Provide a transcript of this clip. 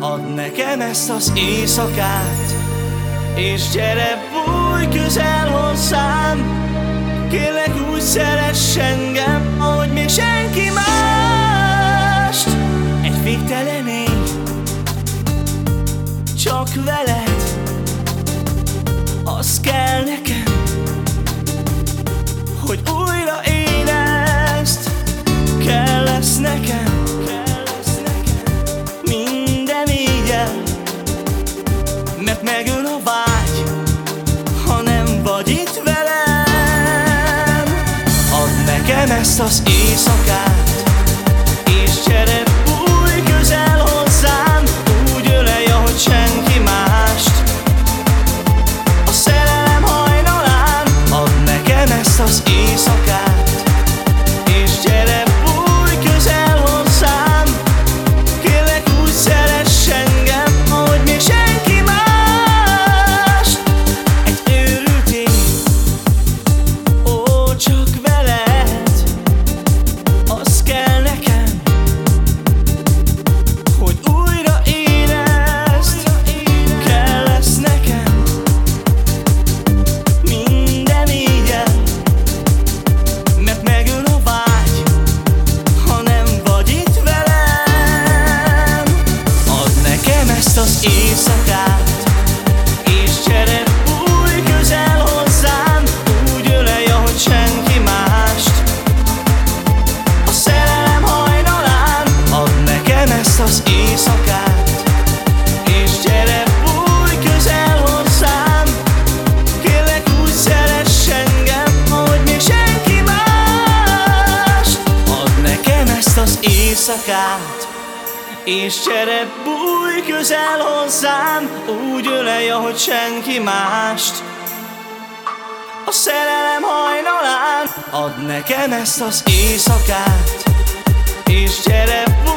Add nekem ezt az éjszakát És gyere, bújj közel hozzám. Kérlek úgy szeress engem Ahogy még senki mást. Egy végtelen éj Csak veled. Az kell nekem Hogy újra nekem ezt az éjszakát. És gyere, bújj közel hozzám Úgy ölej, ahogy senki mást. A szerelem hajnalán Add nekem ezt az éjszakát. És gyere, közel hozzám Kérlek úgy szeress engem és gyere, bújj közel hozzám, úgy ölej, ahogy senki mást. A szerelem hajnalán ad nekem ezt az éjszakát, és gyere, bújj